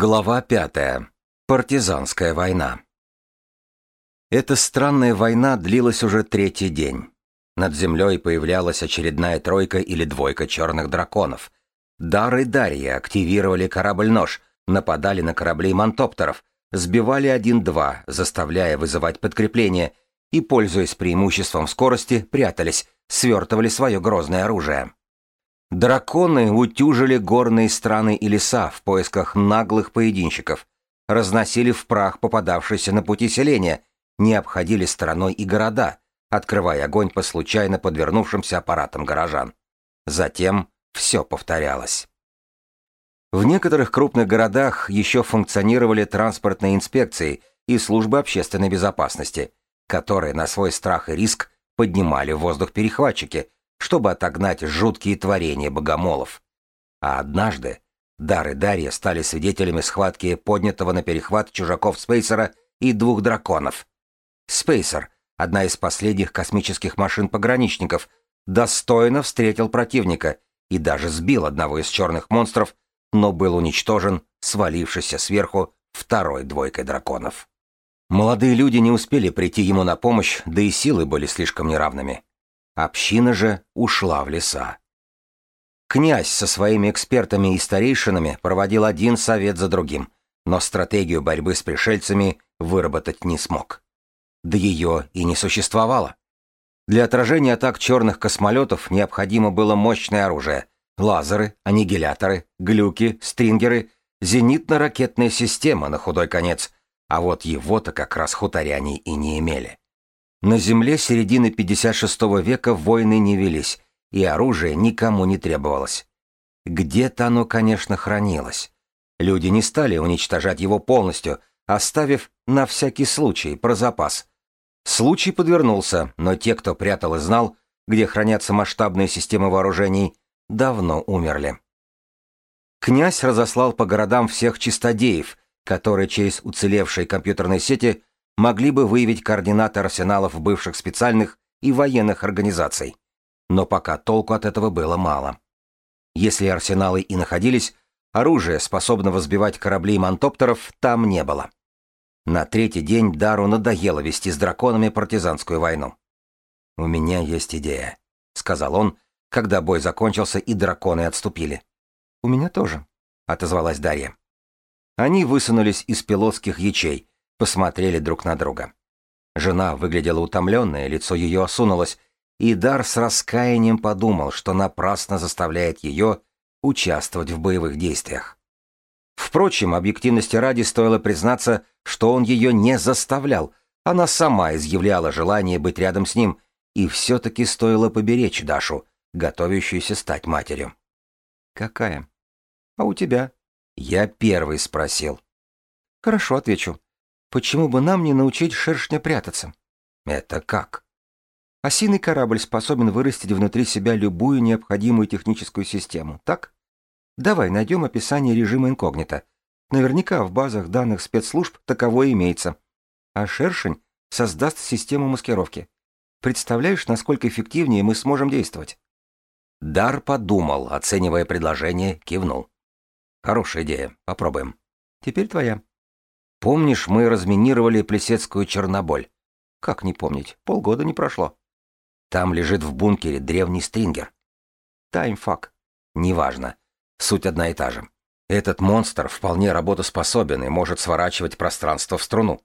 Глава пятая. Партизанская война. Эта странная война длилась уже третий день. Над землей появлялась очередная тройка или двойка черных драконов. Дар и Дарья активировали корабль-нож, нападали на корабли мантоптеров, сбивали один-два, заставляя вызывать подкрепление, и, пользуясь преимуществом скорости, прятались, свертывали свое грозное оружие. Драконы утюжили горные страны и леса в поисках наглых поединщиков, разносили в прах попадавшиеся на пути селения, не обходили стороной и города, открывая огонь по случайно подвернувшимся аппаратам горожан. Затем все повторялось. В некоторых крупных городах еще функционировали транспортные инспекции и службы общественной безопасности, которые на свой страх и риск поднимали в воздух перехватчики, чтобы отогнать жуткие творения богомолов. А однажды Дар и Дарья стали свидетелями схватки поднятого на перехват чужаков Спейсера и двух драконов. Спейсер, одна из последних космических машин-пограничников, достойно встретил противника и даже сбил одного из черных монстров, но был уничтожен, свалившийся сверху второй двойкой драконов. Молодые люди не успели прийти ему на помощь, да и силы были слишком неравными. Община же ушла в леса. Князь со своими экспертами и старейшинами проводил один совет за другим, но стратегию борьбы с пришельцами выработать не смог. Да ее и не существовало. Для отражения атак черных космолетов необходимо было мощное оружие — лазеры, аннигиляторы, глюки, стрингеры, зенитно-ракетная система на худой конец, а вот его-то как раз хуторяне и не имели. На Земле середины 56 века войны не велись, и оружие никому не требовалось. Где-то оно, конечно, хранилось. Люди не стали уничтожать его полностью, оставив на всякий случай про запас. Случай подвернулся, но те, кто прятал и знал, где хранятся масштабные системы вооружений, давно умерли. Князь разослал по городам всех чистодеев, которые через уцелевшие компьютерные сети могли бы выявить координаты арсеналов бывших специальных и военных организаций. Но пока толку от этого было мало. Если арсеналы и находились, оружия, способного сбивать корабли мантоптеров, там не было. На третий день Дару надоело вести с драконами партизанскую войну. «У меня есть идея», — сказал он, когда бой закончился и драконы отступили. «У меня тоже», — отозвалась Дарья. Они высунулись из пилотских ячей, посмотрели друг на друга. Жена выглядела утомленной, лицо ее осунулось, и Дар с раскаянием подумал, что напрасно заставляет ее участвовать в боевых действиях. Впрочем, объективности ради стоило признаться, что он ее не заставлял, она сама изъявляла желание быть рядом с ним, и все-таки стоило поберечь Дашу, готовящуюся стать матерью. «Какая?» «А у тебя?» «Я первый спросил». «Хорошо, отвечу. Почему бы нам не научить шершня прятаться? Это как? Осиный корабль способен вырастить внутри себя любую необходимую техническую систему, так? Давай найдем описание режима инкогнито. Наверняка в базах данных спецслужб таковое имеется. А шершень создаст систему маскировки. Представляешь, насколько эффективнее мы сможем действовать? Дар подумал, оценивая предложение, кивнул. Хорошая идея, попробуем. Теперь твоя. Помнишь, мы разминировали Плесецкую Черноболь? Как не помнить? Полгода не прошло. Там лежит в бункере древний стрингер. Таймфак. Неважно. Суть одна и та же. Этот монстр вполне работоспособен и может сворачивать пространство в струну.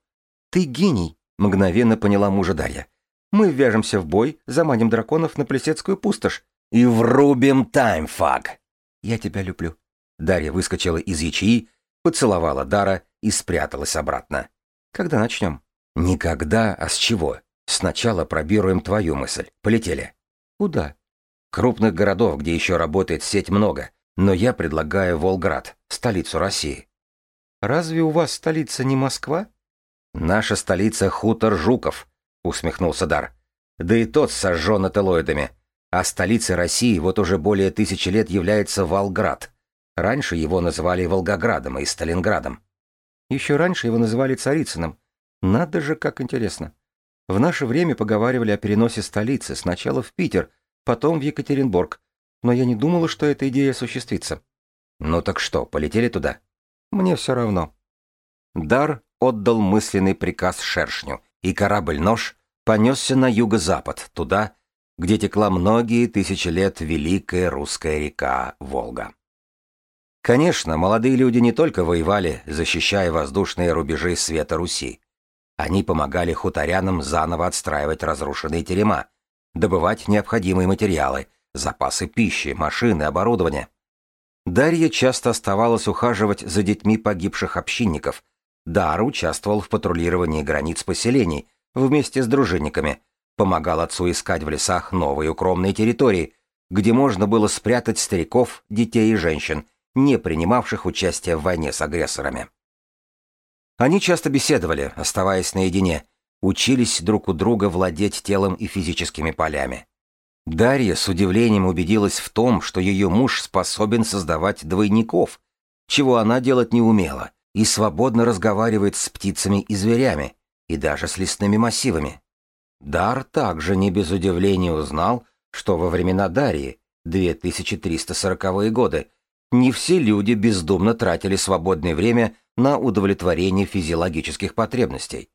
Ты гений, мгновенно поняла мужа Дарья. Мы ввяжемся в бой, заманим драконов на Плесецкую пустошь и врубим таймфак. Я тебя люблю. Дарья выскочила из ячеи, поцеловала Дара и спряталась обратно. Когда начнем? Никогда, а с чего? Сначала пробируем твою мысль. Полетели. Куда? Крупных городов, где еще работает сеть много, но я предлагаю Волград, столицу России. Разве у вас столица не Москва? Наша столица хутор Жуков, усмехнулся Дар. Да и тот сожжен ателоидами. А столицей России вот уже более тысячи лет является Волград. Раньше его называли Волгоградом и Сталинградом. Еще раньше его называли Царицыным. Надо же, как интересно. В наше время поговаривали о переносе столицы сначала в Питер, потом в Екатеринбург. Но я не думала, что эта идея осуществится. Ну так что, полетели туда? Мне все равно. Дар отдал мысленный приказ шершню, и корабль-нож понесся на юго-запад, туда, где текла многие тысячи лет великая русская река Волга. Конечно, молодые люди не только воевали, защищая воздушные рубежи света Руси. Они помогали хуторянам заново отстраивать разрушенные терема, добывать необходимые материалы, запасы пищи, машины, оборудование. Дарья часто оставалась ухаживать за детьми погибших общинников. Дар участвовал в патрулировании границ поселений вместе с дружинниками, помогал отцу искать в лесах новые укромные территории, где можно было спрятать стариков, детей и женщин, не принимавших участия в войне с агрессорами. Они часто беседовали, оставаясь наедине, учились друг у друга владеть телом и физическими полями. Дарья с удивлением убедилась в том, что ее муж способен создавать двойников, чего она делать не умела, и свободно разговаривает с птицами и зверями, и даже с лесными массивами. Дар также не без удивления узнал, что во времена Дарьи, 2340-е годы, не все люди бездумно тратили свободное время на удовлетворение физиологических потребностей.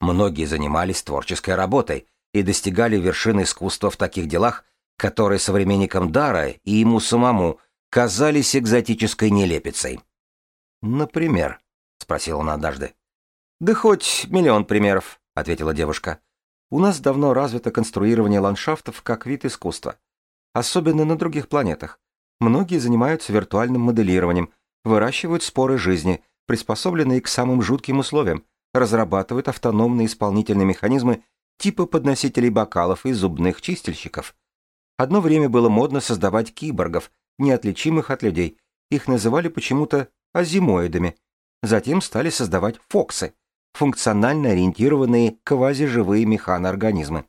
Многие занимались творческой работой и достигали вершины искусства в таких делах, которые современникам Дара и ему самому казались экзотической нелепицей. «Например?» — спросил он однажды. «Да хоть миллион примеров», — ответила девушка. «У нас давно развито конструирование ландшафтов как вид искусства. Особенно на других планетах. Многие занимаются виртуальным моделированием, выращивают споры жизни, приспособленные к самым жутким условиям, разрабатывают автономные исполнительные механизмы типа подносителей бокалов и зубных чистильщиков. Одно время было модно создавать киборгов, неотличимых от людей. Их называли почему-то азимоидами. Затем стали создавать фоксы, функционально ориентированные квазиживые механоорганизмы.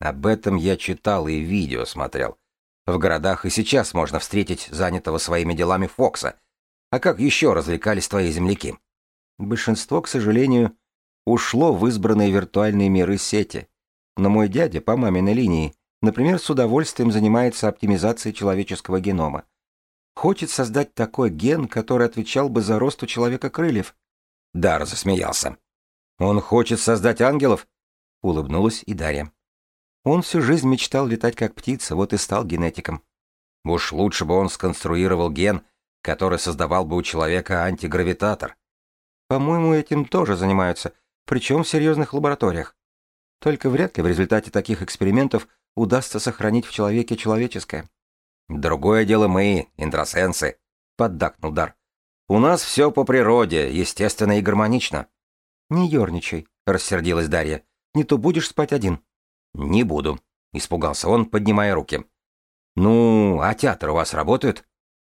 Об этом я читал и видео смотрел. В городах и сейчас можно встретить занятого своими делами Фокса. А как еще развлекались твои земляки? Большинство, к сожалению, ушло в избранные виртуальные миры сети. Но мой дядя по маминой линии, например, с удовольствием занимается оптимизацией человеческого генома. Хочет создать такой ген, который отвечал бы за рост у человека крыльев. Дар засмеялся. Он хочет создать ангелов? Улыбнулась и Дарья. Он всю жизнь мечтал летать как птица, вот и стал генетиком. Уж лучше бы он сконструировал ген, который создавал бы у человека антигравитатор. По-моему, этим тоже занимаются, причем в серьезных лабораториях. Только вряд ли в результате таких экспериментов удастся сохранить в человеке человеческое. «Другое дело мы, интросенсы», — поддакнул Дар. «У нас все по природе, естественно и гармонично». «Не ерничай», — рассердилась Дарья. «Не то будешь спать один». «Не буду», — испугался он, поднимая руки. «Ну, а театры у вас работают?»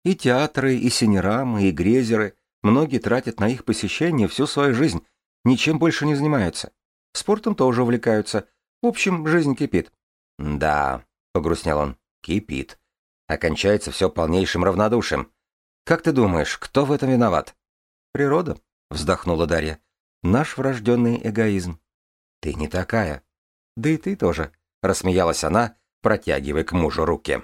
«И театры, и синерамы, и грезеры. Многие тратят на их посещение всю свою жизнь, ничем больше не занимаются. Спортом тоже увлекаются. В общем, жизнь кипит». «Да», — погрустнел он, — «кипит. Окончается все полнейшим равнодушием. Как ты думаешь, кто в этом виноват?» «Природа», — вздохнула Дарья. «Наш врожденный эгоизм». «Ты не такая», да и ты тоже, рассмеялась она, протягивая к мужу руки.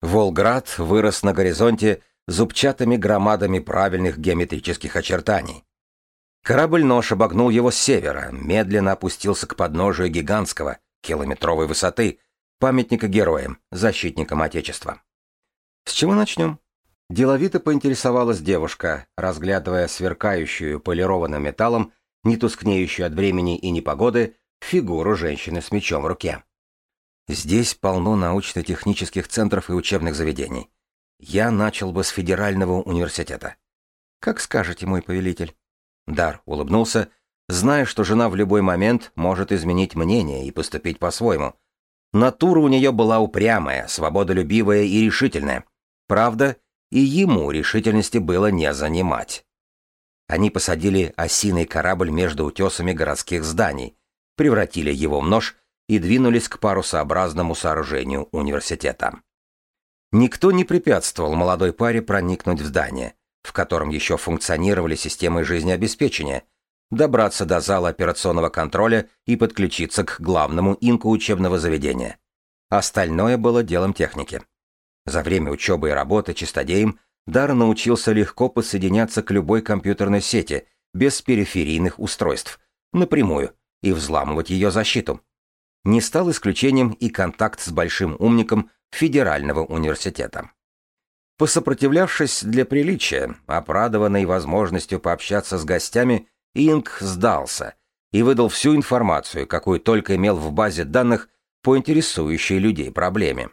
Волград вырос на горизонте зубчатыми громадами правильных геометрических очертаний. Корабль-нож обогнул его с севера, медленно опустился к подножию гигантского, километровой высоты, памятника героям, защитникам Отечества. «С чего начнем?» Деловито поинтересовалась девушка, разглядывая сверкающую полированным металлом, не тускнеющую от времени и непогоды, фигуру женщины с мечом в руке. Здесь полно научно-технических центров и учебных заведений. Я начал бы с федерального университета. Как скажете, мой повелитель. Дар улыбнулся, зная, что жена в любой момент может изменить мнение и поступить по-своему. Натура у нее была упрямая, свободолюбивая и решительная. Правда, и ему решительности было не занимать. Они посадили осиный корабль между утесами городских зданий, превратили его в нож и двинулись к парусообразному сооружению университета. Никто не препятствовал молодой паре проникнуть в здание, в котором еще функционировали системы жизнеобеспечения, добраться до зала операционного контроля и подключиться к главному инку учебного заведения. Остальное было делом техники. За время учебы и работы чистодеем Дар научился легко подсоединяться к любой компьютерной сети, без периферийных устройств, напрямую, и взламывать ее защиту. Не стал исключением и контакт с большим умником Федерального университета. Посопротивлявшись для приличия, опрадованный возможностью пообщаться с гостями, Инк сдался и выдал всю информацию, какую только имел в базе данных по интересующей людей проблеме.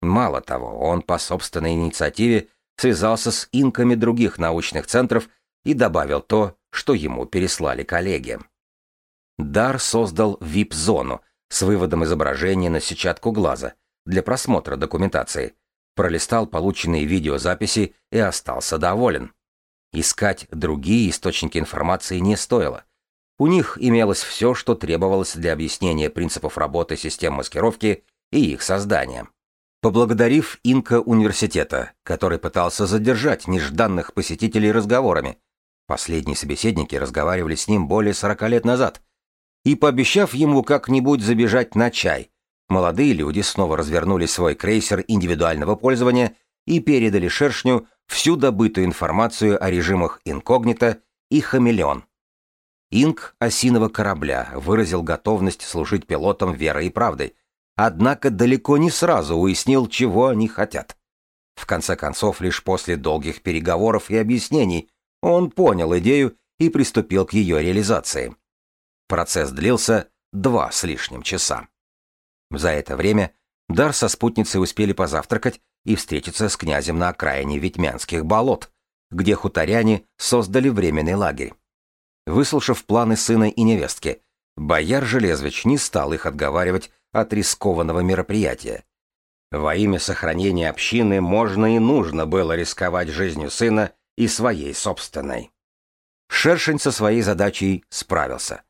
Мало того, он по собственной инициативе связался с инками других научных центров и добавил то, что ему переслали коллеги. Дар создал VIP-зону с выводом изображения на сетчатку глаза для просмотра документации, пролистал полученные видеозаписи и остался доволен. Искать другие источники информации не стоило. У них имелось все, что требовалось для объяснения принципов работы систем маскировки и их создания. Поблагодарив Инка университета, который пытался задержать нежданных посетителей разговорами, последние собеседники разговаривали с ним более 40 лет назад, и пообещав ему как-нибудь забежать на чай, молодые люди снова развернули свой крейсер индивидуального пользования и передали Шершню всю добытую информацию о режимах инкогнито и хамелеон. Инк осиного корабля выразил готовность служить пилотам верой и правдой, однако далеко не сразу уяснил, чего они хотят. В конце концов, лишь после долгих переговоров и объяснений он понял идею и приступил к ее реализации. Процесс длился два с лишним часа. За это время Дар со спутницей успели позавтракать и встретиться с князем на окраине Витьмянских болот, где хуторяне создали временный лагерь. Выслушав планы сына и невестки, бояр Железвич не стал их отговаривать от рискованного мероприятия. Во имя сохранения общины можно и нужно было рисковать жизнью сына и своей собственной. Шершень со своей задачей справился.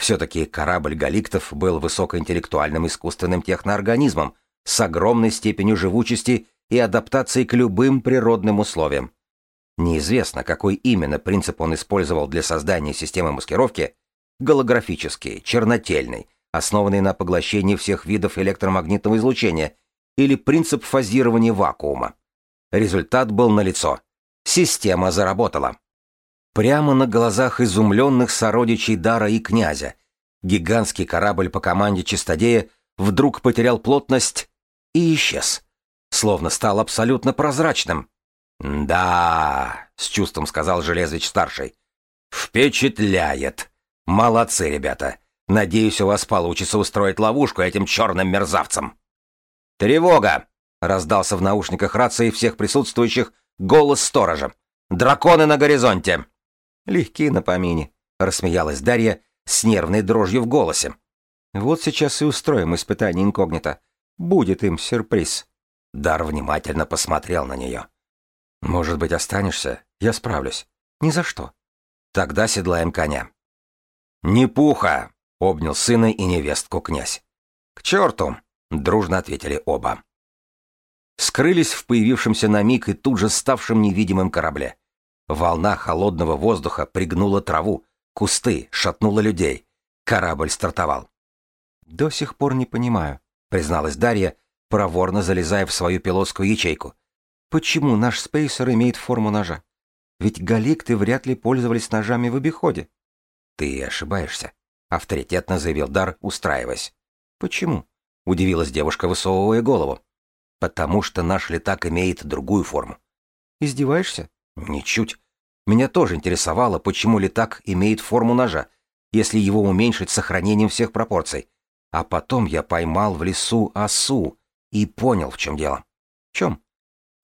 Все-таки корабль галиктов был высокоинтеллектуальным искусственным техноорганизмом с огромной степенью живучести и адаптации к любым природным условиям. Неизвестно, какой именно принцип он использовал для создания системы маскировки – голографический, чернотельный, основанный на поглощении всех видов электромагнитного излучения, или принцип фазирования вакуума. Результат был налицо. Система заработала. Прямо на глазах изумленных сородичей Дара и князя гигантский корабль по команде Чистодея вдруг потерял плотность и исчез, словно стал абсолютно прозрачным. «Да», — с чувством сказал Железвич-старший, — «впечатляет. Молодцы, ребята. Надеюсь, у вас получится устроить ловушку этим черным мерзавцам». «Тревога!» — раздался в наушниках рации всех присутствующих голос сторожа. «Драконы на горизонте!» «Легки на помине», — рассмеялась Дарья с нервной дрожью в голосе. «Вот сейчас и устроим испытание инкогнито. Будет им сюрприз». Дар внимательно посмотрел на нее. «Может быть, останешься? Я справлюсь». «Ни за что». «Тогда седлаем коня». «Не пуха!» — обнял сына и невестку князь. «К черту!» — дружно ответили оба. Скрылись в появившемся на миг и тут же ставшем невидимым корабле. Волна холодного воздуха пригнула траву, кусты, шатнула людей. Корабль стартовал. «До сих пор не понимаю», — призналась Дарья, проворно залезая в свою пилотскую ячейку. «Почему наш спейсер имеет форму ножа? Ведь галикты вряд ли пользовались ножами в обиходе». «Ты ошибаешься», — авторитетно заявил Дар, устраиваясь. «Почему?» — удивилась девушка, высовывая голову. «Потому что наш летак имеет другую форму». «Издеваешься?» Ничуть. Меня тоже интересовало, почему летак имеет форму ножа, если его уменьшить сохранением всех пропорций. А потом я поймал в лесу осу и понял, в чем дело. В чем?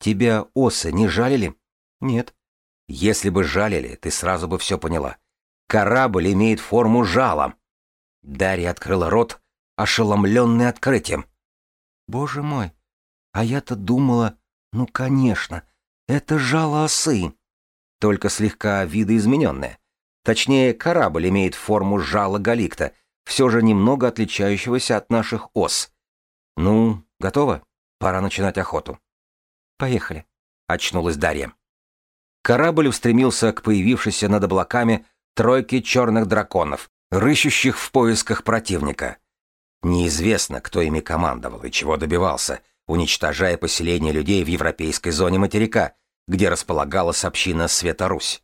Тебя осы не жалили? Нет. Если бы жалили, ты сразу бы все поняла. Корабль имеет форму жала. Дарья открыла рот, ошеломленный открытием. Боже мой, а я-то думала, ну, конечно, — это жало осы. Только слегка видоизмененное. Точнее, корабль имеет форму жала галикта, все же немного отличающегося от наших ос. Ну, готово? Пора начинать охоту. Поехали, очнулась Дарья. Корабль устремился к появившейся над облаками тройке черных драконов, рыщущих в поисках противника. Неизвестно, кто ими командовал и чего добивался — уничтожая поселение людей в европейской зоне материка, где располагалась община Света-Русь.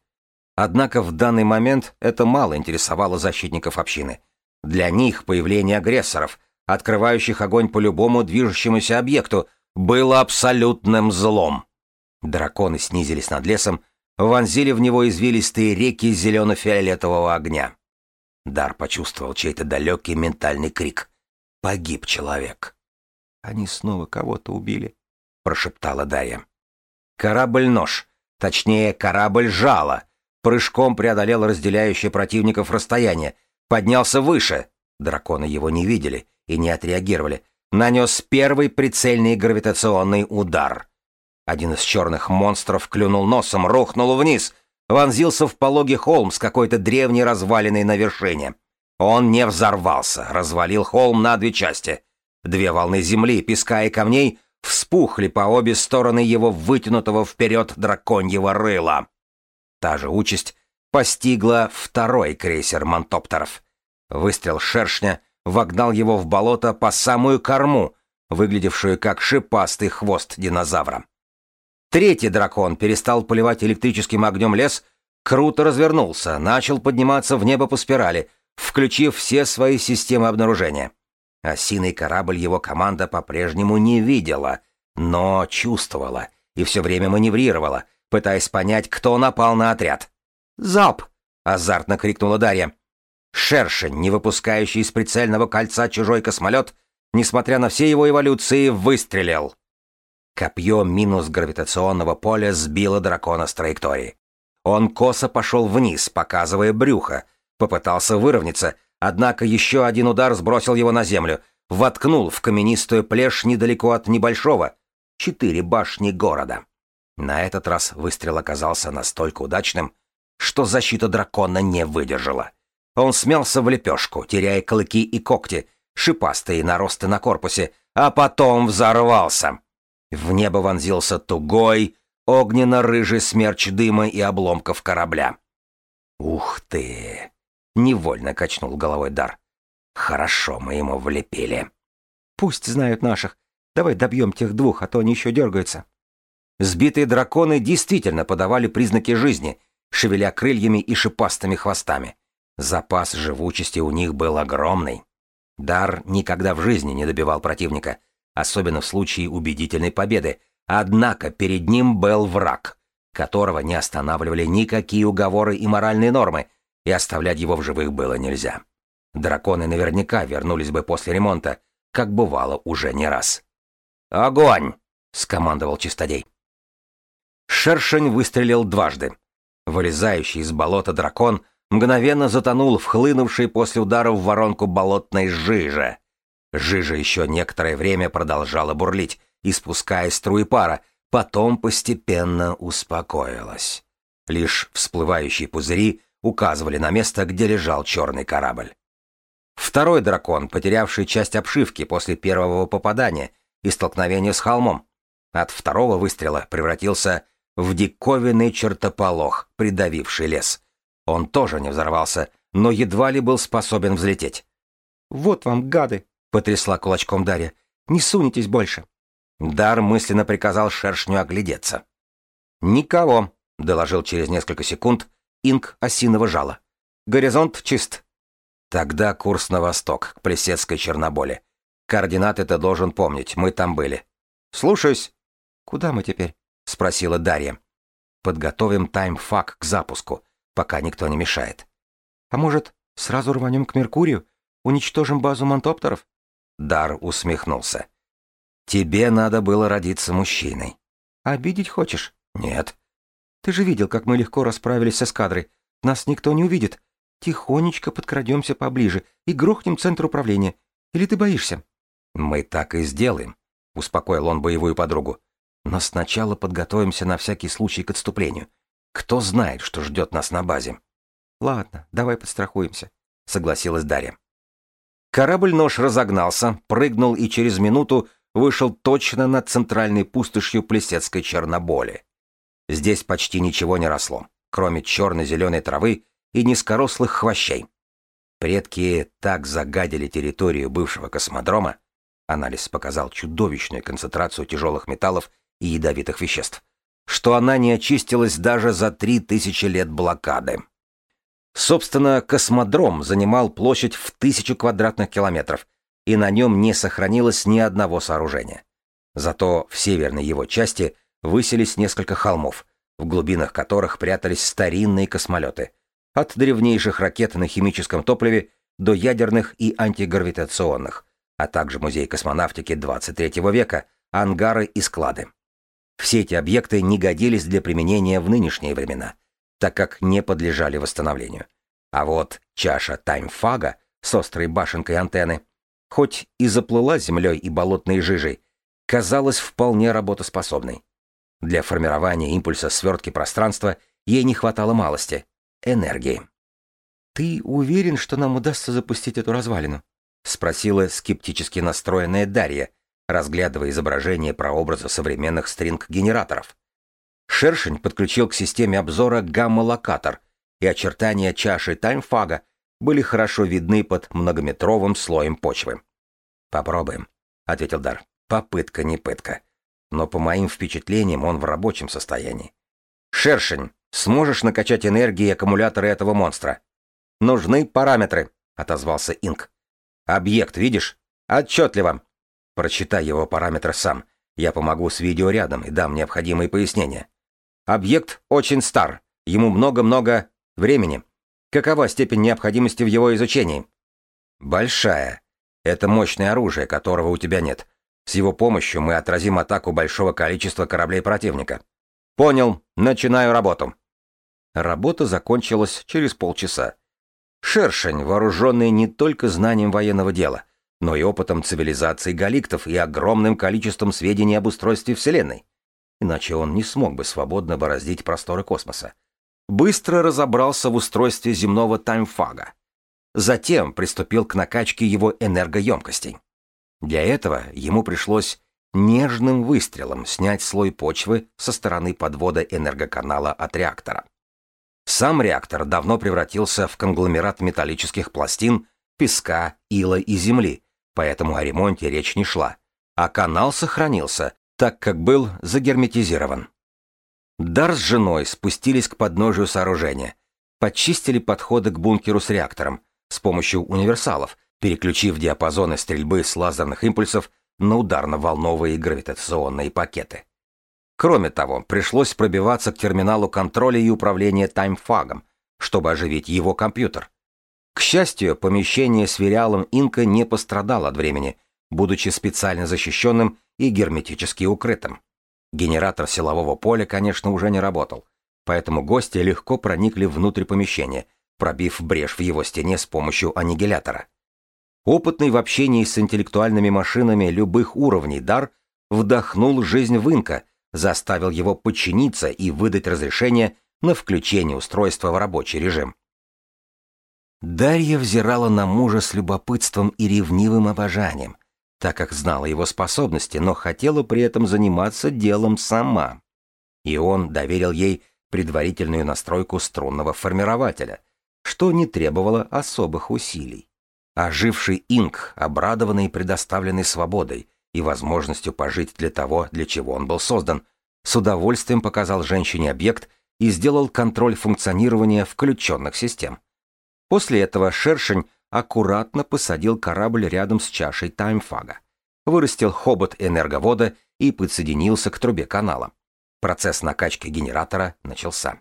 Однако в данный момент это мало интересовало защитников общины. Для них появление агрессоров, открывающих огонь по любому движущемуся объекту, было абсолютным злом. Драконы снизились над лесом, вонзили в него извилистые реки зелено-фиолетового огня. Дар почувствовал чей-то далекий ментальный крик. «Погиб человек!» «Они снова кого-то убили», — прошептала Дарья. Корабль-нож, точнее, корабль-жало, прыжком преодолел разделяющее противников расстояние, поднялся выше. Драконы его не видели и не отреагировали. Нанес первый прицельный гравитационный удар. Один из черных монстров клюнул носом, рухнул вниз, вонзился в пологий холм с какой-то древней развалиной на вершине. Он не взорвался, развалил холм на две части. Две волны земли, песка и камней вспухли по обе стороны его вытянутого вперед драконьего рыла. Та же участь постигла второй крейсер Монтоптеров. Выстрел шершня вогнал его в болото по самую корму, выглядевшую как шипастый хвост динозавра. Третий дракон перестал поливать электрическим огнем лес, круто развернулся, начал подниматься в небо по спирали, включив все свои системы обнаружения. Осиный корабль его команда по-прежнему не видела, но чувствовала и все время маневрировала, пытаясь понять, кто напал на отряд. «Залп!» — азартно крикнула Дарья. Шершень, не выпускающий из прицельного кольца чужой космолет, несмотря на все его эволюции, выстрелил. Копье минус гравитационного поля сбило дракона с траектории. Он косо пошел вниз, показывая брюхо, попытался выровняться, однако еще один удар сбросил его на землю, воткнул в каменистую плешь недалеко от небольшого, четыре башни города. На этот раз выстрел оказался настолько удачным, что защита дракона не выдержала. Он смялся в лепешку, теряя клыки и когти, шипастые наросты на корпусе, а потом взорвался. В небо вонзился тугой, огненно-рыжий смерч дыма и обломков корабля. «Ух ты!» — невольно качнул головой Дар. «Хорошо мы ему влепили». «Пусть знают наших. Давай добьем тех двух, а то они еще дергаются». Сбитые драконы действительно подавали признаки жизни, шевеля крыльями и шипастыми хвостами. Запас живучести у них был огромный. Дар никогда в жизни не добивал противника, особенно в случае убедительной победы, однако перед ним был враг, которого не останавливали никакие уговоры и моральные нормы, и оставлять его в живых было нельзя. Драконы наверняка вернулись бы после ремонта, как бывало уже не раз. «Огонь!» — скомандовал Чистодей. Шершень выстрелил дважды. Вылезающий из болота дракон мгновенно затонул в хлынувшей после удара в воронку болотной жиже. Жижа еще некоторое время продолжала бурлить, испуская струи пара, потом постепенно успокоилась. Лишь всплывающие пузыри указывали на место, где лежал черный корабль. Второй дракон, потерявший часть обшивки после первого попадания и столкновения с холмом, от второго выстрела превратился в диковинный чертополох, придавивший лес. Он тоже не взорвался, но едва ли был способен взлететь. «Вот вам, гады!» — потрясла кулачком Дарья. «Не сунетесь больше!» Дар мысленно приказал шершню оглядеться. «Никого», — доложил через несколько секунд инк осиного жала. «Горизонт чист». «Тогда курс на восток, к Плесецкой Черноболе. Координаты ты должен помнить, мы там были». «Слушаюсь». «Куда мы теперь?» — спросила Дарья. «Подготовим таймфак к запуску пока никто не мешает. А может, сразу рванем к Меркурию? Уничтожим базу монтоптеров? Дар усмехнулся. Тебе надо было родиться мужчиной. Обидеть хочешь? Нет. Ты же видел, как мы легко расправились с эскадрой. Нас никто не увидит. Тихонечко подкрадемся поближе и грохнем центр управления. Или ты боишься? Мы так и сделаем, успокоил он боевую подругу. Но сначала подготовимся на всякий случай к отступлению. Кто знает, что ждет нас на базе? Ладно, давай подстрахуемся, согласилась Дарья. Корабль-нож разогнался, прыгнул и через минуту вышел точно над центральной пустошью Плесецкой Черноболи. Здесь почти ничего не росло, кроме черно-зеленой травы и низкорослых хвощей. Предки так загадили территорию бывшего космодрома, анализ показал чудовищную концентрацию тяжелых металлов и ядовитых веществ, что она не очистилась даже за три тысячи лет блокады. Собственно, космодром занимал площадь в тысячу квадратных километров, и на нем не сохранилось ни одного сооружения. Зато в северной его части высились несколько холмов, в глубинах которых прятались старинные космолеты, от древнейших ракет на химическом топливе до ядерных и антигравитационных, а также музей космонавтики 23 века, ангары и склады. Все эти объекты не годились для применения в нынешние времена, так как не подлежали восстановлению. А вот чаша таймфага с острой башенкой антенны, хоть и заплыла землей и болотной жижей, казалась вполне работоспособной. Для формирования импульса свертки пространства ей не хватало малости — энергии. «Ты уверен, что нам удастся запустить эту развалину?» — спросила скептически настроенная Дарья, разглядывая изображение прообраза современных стринг-генераторов. Шершень подключил к системе обзора гамма-локатор, и очертания чаши таймфага были хорошо видны под многометровым слоем почвы. «Попробуем», — ответил Дар. «Попытка не пытка. Но по моим впечатлениям он в рабочем состоянии. Шершень, сможешь накачать энергии аккумуляторы этого монстра?» «Нужны параметры», — отозвался Инк. «Объект видишь? Отчетливо. Прочитай его параметры сам. Я помогу с видео рядом и дам необходимые пояснения. Объект очень стар. Ему много-много времени. Какова степень необходимости в его изучении? Большая. Это мощное оружие, которого у тебя нет. С его помощью мы отразим атаку большого количества кораблей противника. Понял. Начинаю работу. Работа закончилась через полчаса. Шершень, вооруженный не только знанием военного дела, но и опытом цивилизации галиктов и огромным количеством сведений об устройстве Вселенной. Иначе он не смог бы свободно бороздить просторы космоса. Быстро разобрался в устройстве земного таймфага. Затем приступил к накачке его энергоемкостей. Для этого ему пришлось нежным выстрелом снять слой почвы со стороны подвода энергоканала от реактора. Сам реактор давно превратился в конгломерат металлических пластин, песка, ила и земли, поэтому о ремонте речь не шла, а канал сохранился, так как был загерметизирован. Дар с женой спустились к подножию сооружения, почистили подходы к бункеру с реактором с помощью универсалов, переключив диапазоны стрельбы с лазерных импульсов на ударно-волновые гравитационные пакеты. Кроме того, пришлось пробиваться к терминалу контроля и управления таймфагом, чтобы оживить его компьютер. К счастью, помещение с вериалом Инка не пострадало от времени, будучи специально защищенным и герметически укрытым. Генератор силового поля, конечно, уже не работал, поэтому гости легко проникли внутрь помещения, пробив брешь в его стене с помощью аннигилятора. Опытный в общении с интеллектуальными машинами любых уровней дар вдохнул жизнь в Инка, заставил его подчиниться и выдать разрешение на включение устройства в рабочий режим. Дарья взирала на мужа с любопытством и ревнивым обожанием, так как знала его способности, но хотела при этом заниматься делом сама. И он доверил ей предварительную настройку струнного формирователя, что не требовало особых усилий. Оживший Инк, обрадованный предоставленной свободой, и возможностью пожить для того, для чего он был создан, с удовольствием показал женщине объект и сделал контроль функционирования включенных систем. После этого Шершень аккуратно посадил корабль рядом с чашей таймфага, вырастил хобот энерговода и подсоединился к трубе канала. Процесс накачки генератора начался.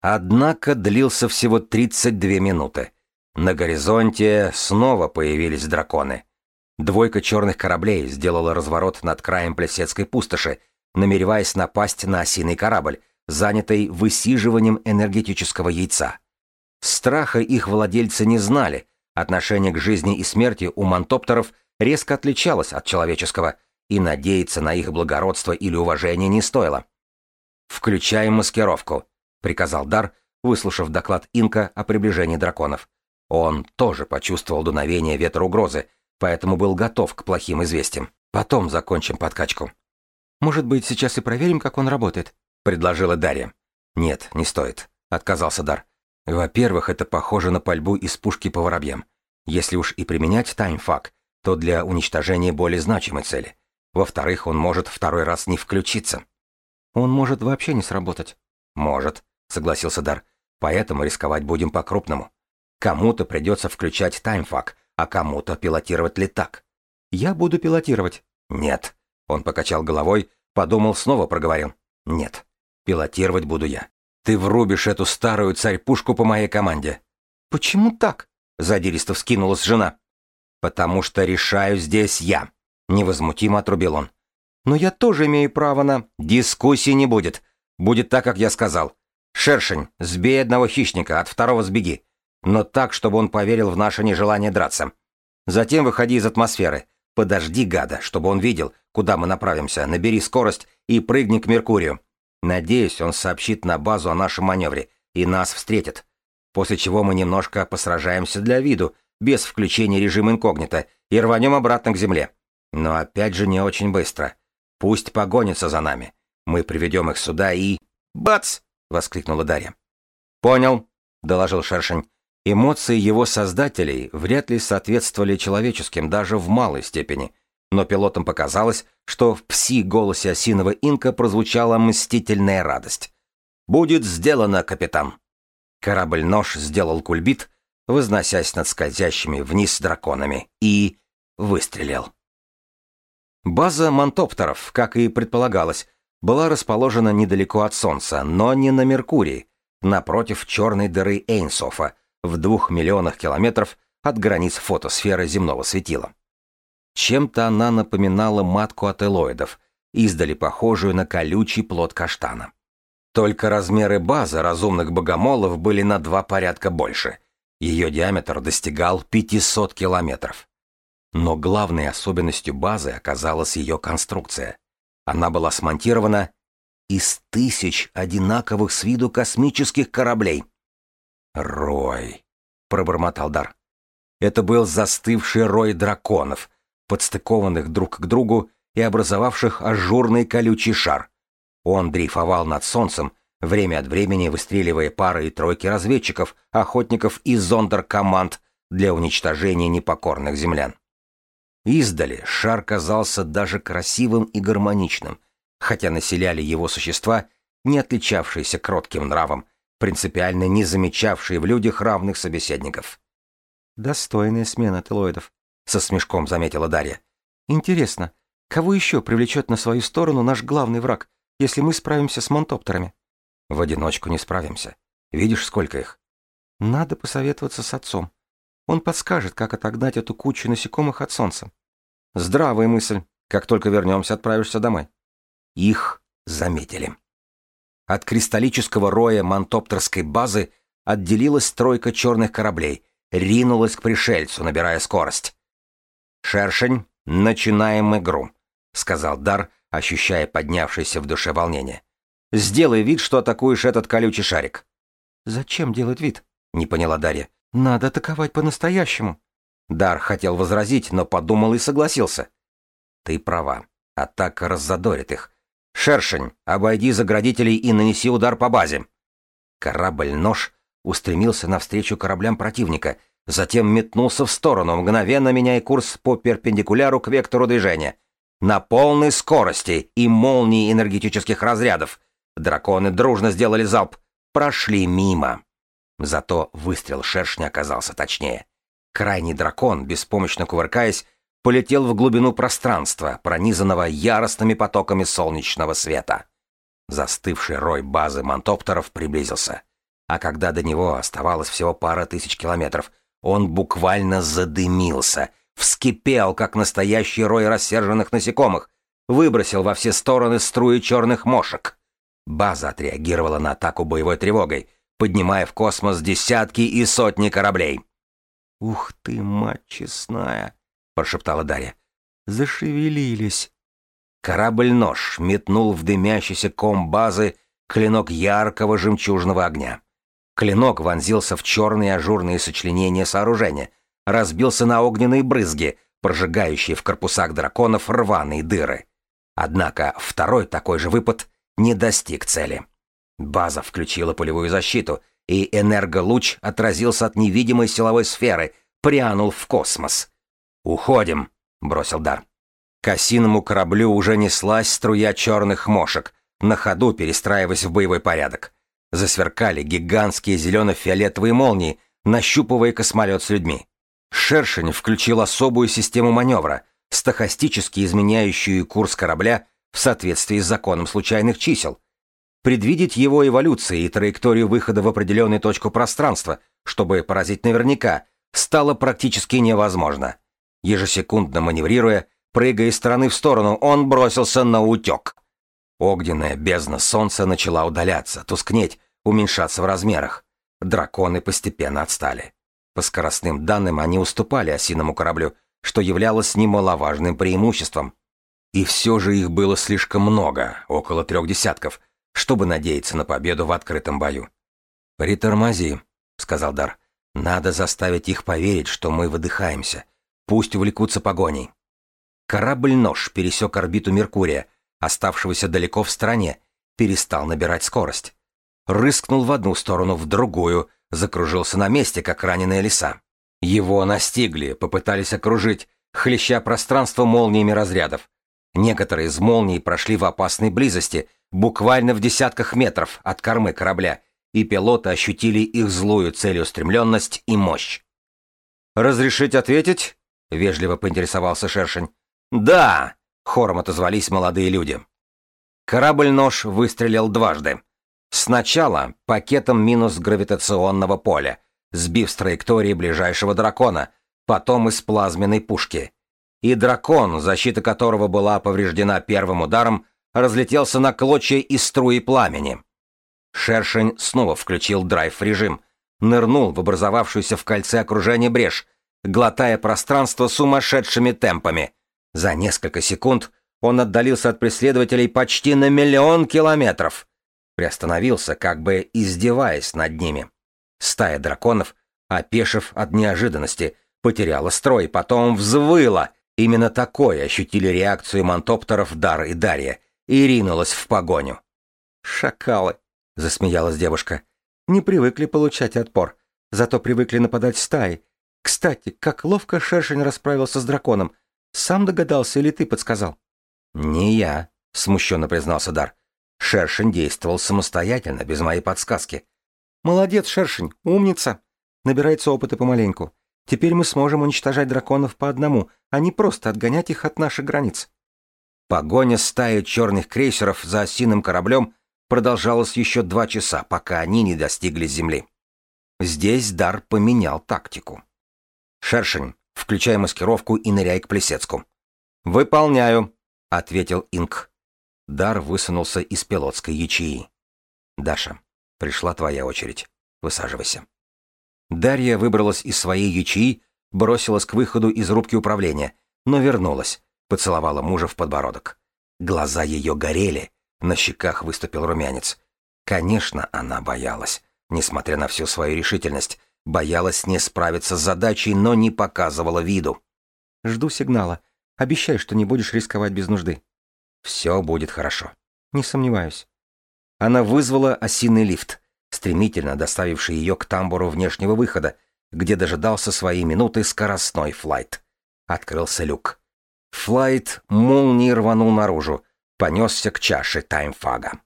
Однако длился всего 32 минуты. На горизонте снова появились драконы — Двойка черных кораблей сделала разворот над краем Плесецкой пустоши, намереваясь напасть на осиный корабль, занятый высиживанием энергетического яйца. Страха их владельцы не знали, отношение к жизни и смерти у мантоптеров резко отличалось от человеческого, и надеяться на их благородство или уважение не стоило. «Включаем маскировку», — приказал Дар, выслушав доклад Инка о приближении драконов. Он тоже почувствовал дуновение ветра угрозы, поэтому был готов к плохим известиям. Потом закончим подкачку. Может быть, сейчас и проверим, как он работает, предложила Дарья. Нет, не стоит, отказался Дар. Во-первых, это похоже на пальбу из пушки по воробьям. Если уж и применять таймфак, то для уничтожения более значимой цели. Во-вторых, он может второй раз не включиться. Он может вообще не сработать. Может, согласился Дар. Поэтому рисковать будем по-крупному. Кому-то придется включать таймфак, а кому-то пилотировать летак. Я буду пилотировать. Нет. Он покачал головой, подумал, снова проговорил. Нет. Пилотировать буду я. Ты врубишь эту старую царь-пушку по моей команде. Почему так? Задиристо вскинулась жена. Потому что решаю здесь я. Невозмутимо отрубил он. Но я тоже имею право на... Дискуссии не будет. Будет так, как я сказал. Шершень, сбей одного хищника, от второго сбеги. Но так, чтобы он поверил в наше нежелание драться. Затем выходи из атмосферы. Подожди, гада, чтобы он видел, куда мы направимся. Набери скорость и прыгни к Меркурию. Надеюсь, он сообщит на базу о нашем маневре, и нас встретит. После чего мы немножко посражаемся для виду, без включения режима инкогнито, и рванем обратно к Земле. Но опять же не очень быстро. Пусть погонятся за нами. Мы приведем их сюда и... Бац! — воскликнула Дарья. «Понял», — доложил Шершень. Эмоции его создателей вряд ли соответствовали человеческим даже в малой степени, но пилотам показалось, что в пси-голосе осиного инка прозвучала мстительная радость. «Будет сделано, капитан!» Корабль-нож сделал кульбит, возносясь над скользящими вниз драконами, и выстрелил. База мантоптеров, как и предполагалось, была расположена недалеко от Солнца, но не на Меркурии, напротив черной дыры Эйнсофа, в двух миллионах километров от границ фотосферы земного светила. Чем-то она напоминала матку ателоидов, издали похожую на колючий плод каштана. Только размеры базы разумных богомолов были на два порядка больше. Ее диаметр достигал 500 километров. Но главной особенностью базы оказалась ее конструкция. Она была смонтирована из тысяч одинаковых с виду космических кораблей. «Рой», — пробормотал Дар. Это был застывший рой драконов, подстыкованных друг к другу и образовавших ажурный колючий шар. Он дрейфовал над солнцем, время от времени выстреливая пары и тройки разведчиков, охотников и зондеркоманд для уничтожения непокорных землян. Издали шар казался даже красивым и гармоничным, хотя населяли его существа, не отличавшиеся кротким нравом, принципиально не замечавшие в людях равных собеседников. «Достойная смена телоидов», — со смешком заметила Дарья. «Интересно, кого еще привлечет на свою сторону наш главный враг, если мы справимся с монтоптерами?» «В одиночку не справимся. Видишь, сколько их?» «Надо посоветоваться с отцом. Он подскажет, как отогнать эту кучу насекомых от солнца. Здравая мысль. Как только вернемся, отправишься домой. Их заметили. От кристаллического роя мантоптерской базы отделилась тройка черных кораблей, ринулась к пришельцу, набирая скорость. «Шершень, начинаем игру», — сказал Дар, ощущая поднявшееся в душе волнение. «Сделай вид, что атакуешь этот колючий шарик». «Зачем делать вид?» — не поняла Дарья. Надо атаковать по-настоящему. Дар хотел возразить, но подумал и согласился. Ты права. Атака раззадорит их. Шершень, обойди заградителей и нанеси удар по базе. Корабль-нож устремился навстречу кораблям противника, затем метнулся в сторону, мгновенно меняя курс по перпендикуляру к вектору движения. На полной скорости и молнии энергетических разрядов. Драконы дружно сделали залп. Прошли мимо. Зато выстрел шершня оказался точнее. Крайний дракон, беспомощно кувыркаясь, полетел в глубину пространства, пронизанного яростными потоками солнечного света. Застывший рой базы мантоптеров приблизился. А когда до него оставалось всего пара тысяч километров, он буквально задымился, вскипел, как настоящий рой рассерженных насекомых, выбросил во все стороны струи черных мошек. База отреагировала на атаку боевой тревогой — поднимая в космос десятки и сотни кораблей. «Ух ты, мать честная!» — прошептала Дарья. «Зашевелились!» Корабль-нож метнул в дымящийся ком базы клинок яркого жемчужного огня. Клинок вонзился в черные ажурные сочленения сооружения, разбился на огненные брызги, прожигающие в корпусах драконов рваные дыры. Однако второй такой же выпад не достиг цели. База включила полевую защиту, и энерголуч отразился от невидимой силовой сферы, прянул в космос. «Уходим», — бросил Дар. К осиному кораблю уже неслась струя черных мошек. на ходу перестраиваясь в боевой порядок. Засверкали гигантские зелено-фиолетовые молнии, нащупывая космолет с людьми. Шершень включил особую систему маневра, стохастически изменяющую курс корабля в соответствии с законом случайных чисел. Предвидеть его эволюцию и траекторию выхода в определенную точку пространства, чтобы поразить наверняка, стало практически невозможно. Ежесекундно маневрируя, прыгая из стороны в сторону, он бросился на утек. Огненная бездна солнца начала удаляться, тускнеть, уменьшаться в размерах. Драконы постепенно отстали. По скоростным данным они уступали осиному кораблю, что являлось немаловажным преимуществом. И все же их было слишком много, около трех десятков, чтобы надеяться на победу в открытом бою. «Притормози», — сказал Дар. «Надо заставить их поверить, что мы выдыхаемся. Пусть увлекутся погоней». Корабль-нож пересек орбиту Меркурия, оставшегося далеко в стороне, перестал набирать скорость. Рыскнул в одну сторону, в другую, закружился на месте, как раненая лиса. Его настигли, попытались окружить, хлеща пространство молниями разрядов. Некоторые из молний прошли в опасной близости, буквально в десятках метров от кормы корабля, и пилоты ощутили их злую целеустремленность и мощь. «Разрешить ответить?» — вежливо поинтересовался Шершень. «Да!» — хором отозвались молодые люди. Корабль-нож выстрелил дважды. Сначала пакетом минус гравитационного поля, сбив с траектории ближайшего дракона, потом из плазменной пушки. И дракон, защита которого была повреждена первым ударом, разлетелся на клочья из струи пламени. Шершень снова включил драйв-режим, нырнул в образовавшуюся в кольце окружения брешь, глотая пространство сумасшедшими темпами. За несколько секунд он отдалился от преследователей почти на миллион километров приостановился, как бы издеваясь над ними. Стая драконов, опешив от неожиданности, потеряла строй, потом взвыла. Именно такое ощутили реакцию мантоптеров Дар и Дарья, и ринулась в погоню. «Шакалы!» — засмеялась девушка. «Не привыкли получать отпор, зато привыкли нападать стаи. Кстати, как ловко шершень расправился с драконом. Сам догадался или ты подсказал?» «Не я», — смущенно признался Дар. Шершень действовал самостоятельно, без моей подсказки. «Молодец, Шершень, умница!» Набирается опыта помаленьку. Теперь мы сможем уничтожать драконов по одному, а не просто отгонять их от наших границ. Погоня стаи черных крейсеров за осиным кораблем продолжалась еще два часа, пока они не достигли земли. Здесь Дар поменял тактику. «Шершень, включай маскировку и ныряй к Плесецку». «Выполняю», — ответил Инк. Дар высунулся из пилотской ячеи. «Даша, пришла твоя очередь. Высаживайся». Дарья выбралась из своей ячеи, бросилась к выходу из рубки управления, но вернулась, поцеловала мужа в подбородок. Глаза ее горели, на щеках выступил румянец. Конечно, она боялась, несмотря на всю свою решительность, боялась не справиться с задачей, но не показывала виду. «Жду сигнала. Обещай, что не будешь рисковать без нужды». Все будет хорошо. Не сомневаюсь. Она вызвала осиный лифт, стремительно доставивший ее к тамбуру внешнего выхода, где дожидался своей минуты скоростной флайт. Открылся люк. Флайт молнией рванул наружу, понесся к чаше таймфага.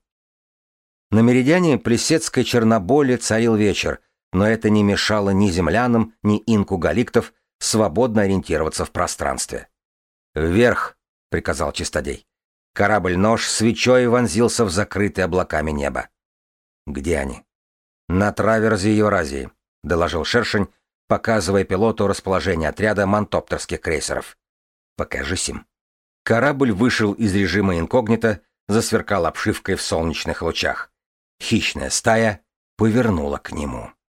На меридиане Плесецкой Черноболи царил вечер, но это не мешало ни землянам, ни инку галиктов свободно ориентироваться в пространстве. «Вверх!» — приказал Чистодей. Корабль-нож свечой вонзился в закрытые облаками небо. «Где они?» «На траверзе Евразии», — доложил Шершень, показывая пилоту расположение отряда мантоптерских крейсеров. «Покажись им». Корабль вышел из режима инкогнито, засверкал обшивкой в солнечных лучах. Хищная стая повернула к нему.